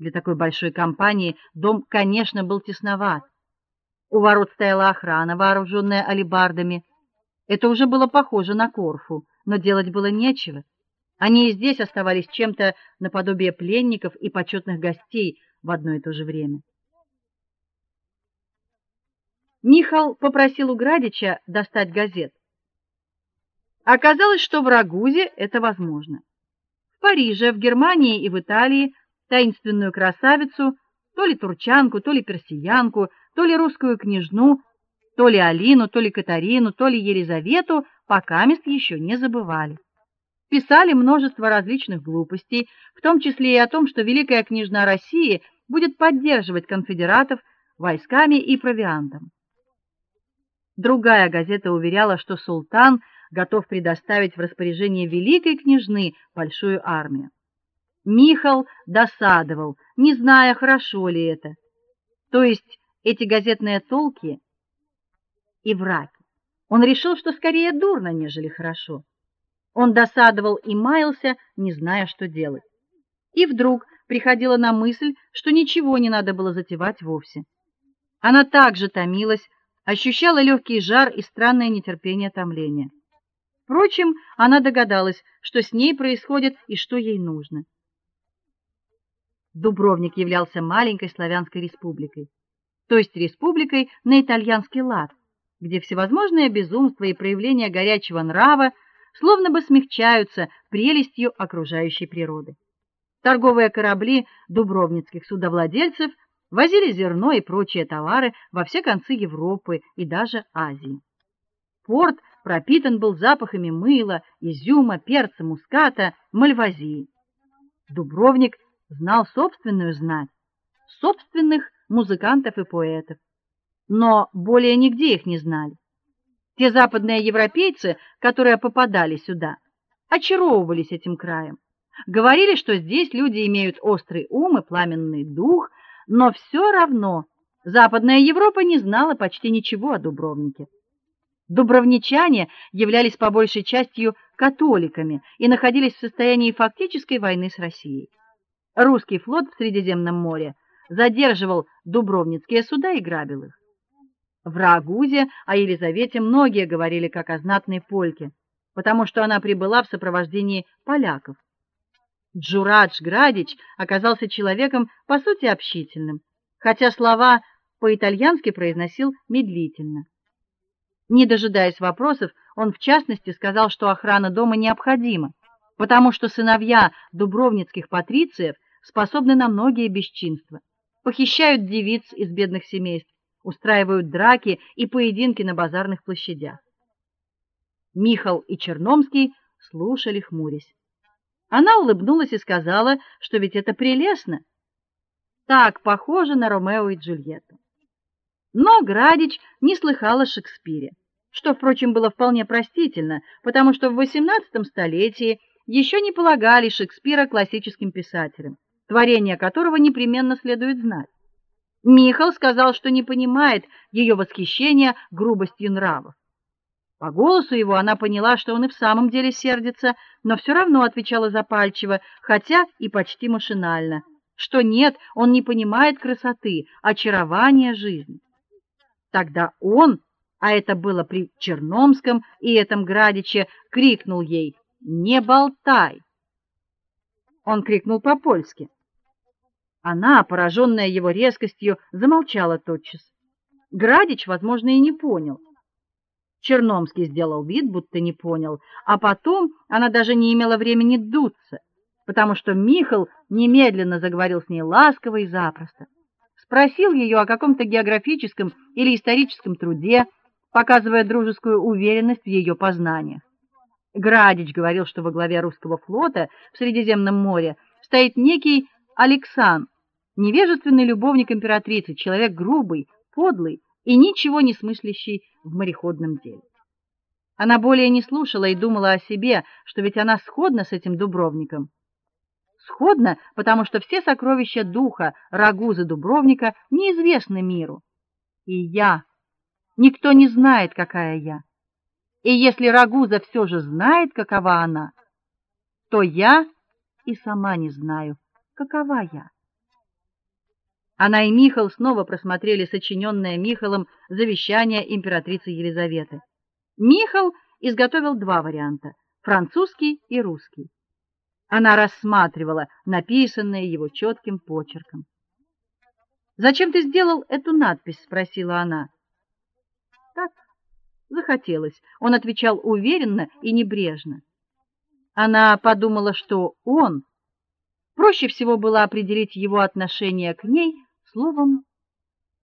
Для такой большой компании дом, конечно, был тесноват. У ворот стояла охрана, вооруженная алебардами. Это уже было похоже на Корфу, но делать было нечего. Они и здесь оставались чем-то наподобие пленников и почетных гостей в одно и то же время. Михал попросил у Градича достать газет. Оказалось, что в Рагузе это возможно. В Париже, в Германии и в Италии таинственную красавицу, то ли турчанку, то ли персиянку, то ли русскую княжну, то ли Алину, то ли Катарину, то ли Елизавету пока мест еще не забывали писали множество различных глупостей, в том числе и о том, что великая княжна России будет поддерживать конфедератов войсками и провиантом. Другая газета уверяла, что султан готов предоставить в распоряжение великой княжны большую армию. Михал досадовал, не зная, хорошо ли это. То есть эти газетные толки и враки. Он решил, что скорее дурно, нежели хорошо. Он досадовал и маялся, не зная, что делать. И вдруг приходила на мысль, что ничего не надо было затевать вовсе. Она также томилась, ощущала легкий жар и странное нетерпение томления. Впрочем, она догадалась, что с ней происходит и что ей нужно. Дубровник являлся маленькой славянской республикой, то есть республикой на итальянский лад, где всевозможные безумства и проявления горячего нрава словно бы смягчаются прелестью окружающей природы. Торговые корабли дубровницких судовладельцев возили зерно и прочие товары во все концы Европы и даже Азии. Порт пропитан был запахами мыла, изюма, перца, муската, мальвазии. Дубровник знал собственную знать, собственных музыкантов и поэтов, но более нигде их не знали. Те западные европейцы, которые попадали сюда, очаровывались этим краем. Говорили, что здесь люди имеют острый ум и пламенный дух, но все равно Западная Европа не знала почти ничего о Дубровнике. Дубровничане являлись по большей частью католиками и находились в состоянии фактической войны с Россией. Русский флот в Средиземном море задерживал дубровницкие суда и грабил их. В Рагузе о Елизавете многие говорили как о знатной польке, потому что она прибыла в сопровождении поляков. Джурадж Градич оказался человеком по сути общительным, хотя слова по-итальянски произносил медлительно. Не дожидаясь вопросов, он в частности сказал, что охрана дома необходима, потому что сыновья дубровницких патрициев способны на многие бесчинства, похищают девиц из бедных семейств, устраивают драки и поединки на базарных площадях. Михал и Черномский слушали хмурясь. Она улыбнулась и сказала, что ведь это прелестно. Так похоже на Ромео и Джульетту. Но Градич не слыхал о Шекспире, что, впрочем, было вполне простительно, потому что в XVIII столетии еще не полагали Шекспира классическим писателем, творение которого непременно следует знать. Михаил сказал, что не понимает ее восхищения грубостью нравов. По голосу его она поняла, что он и в самом деле сердится, но все равно отвечала запальчиво, хотя и почти машинально, что нет, он не понимает красоты, очарования жизни. Тогда он, а это было при Черномском и этом Градиче, крикнул ей: "Не болтай!" Он крикнул по-польски. Она, пораженная его резкостью, замолчала тотчас. Градич, возможно, и не понял. Черномский сделал вид, будто не понял, а потом она даже не имела времени дуться, потому что Михаил немедленно заговорил с ней ласково и запросто. Спросил ее о каком-то географическом или историческом труде, показывая дружескую уверенность в ее познаниях. Градич говорил, что во главе русского флота в Средиземном море стоит некий Александр, невежественный любовник императрицы, человек грубый, подлый и ничего не смыслящий в мореходном деле. Она более не слушала и думала о себе, что ведь она сходна с этим Дубровником. Сходна, потому что все сокровища духа Рагузы Дубровника неизвестны миру. И я никто не знает, какая я. И если Рагуза все же знает, какова она, то я и сама не знаю, какова я. Она и Михаил снова просмотрели сочиненное Михаилом завещание императрицы Елизаветы. Михаил изготовил два варианта: французский и русский. Она рассматривала написанное его четким почерком. "Зачем ты сделал эту надпись?" спросила она. "Так захотелось", он отвечал уверенно и небрежно. Она подумала, что он проще всего было определить его отношение к ней словом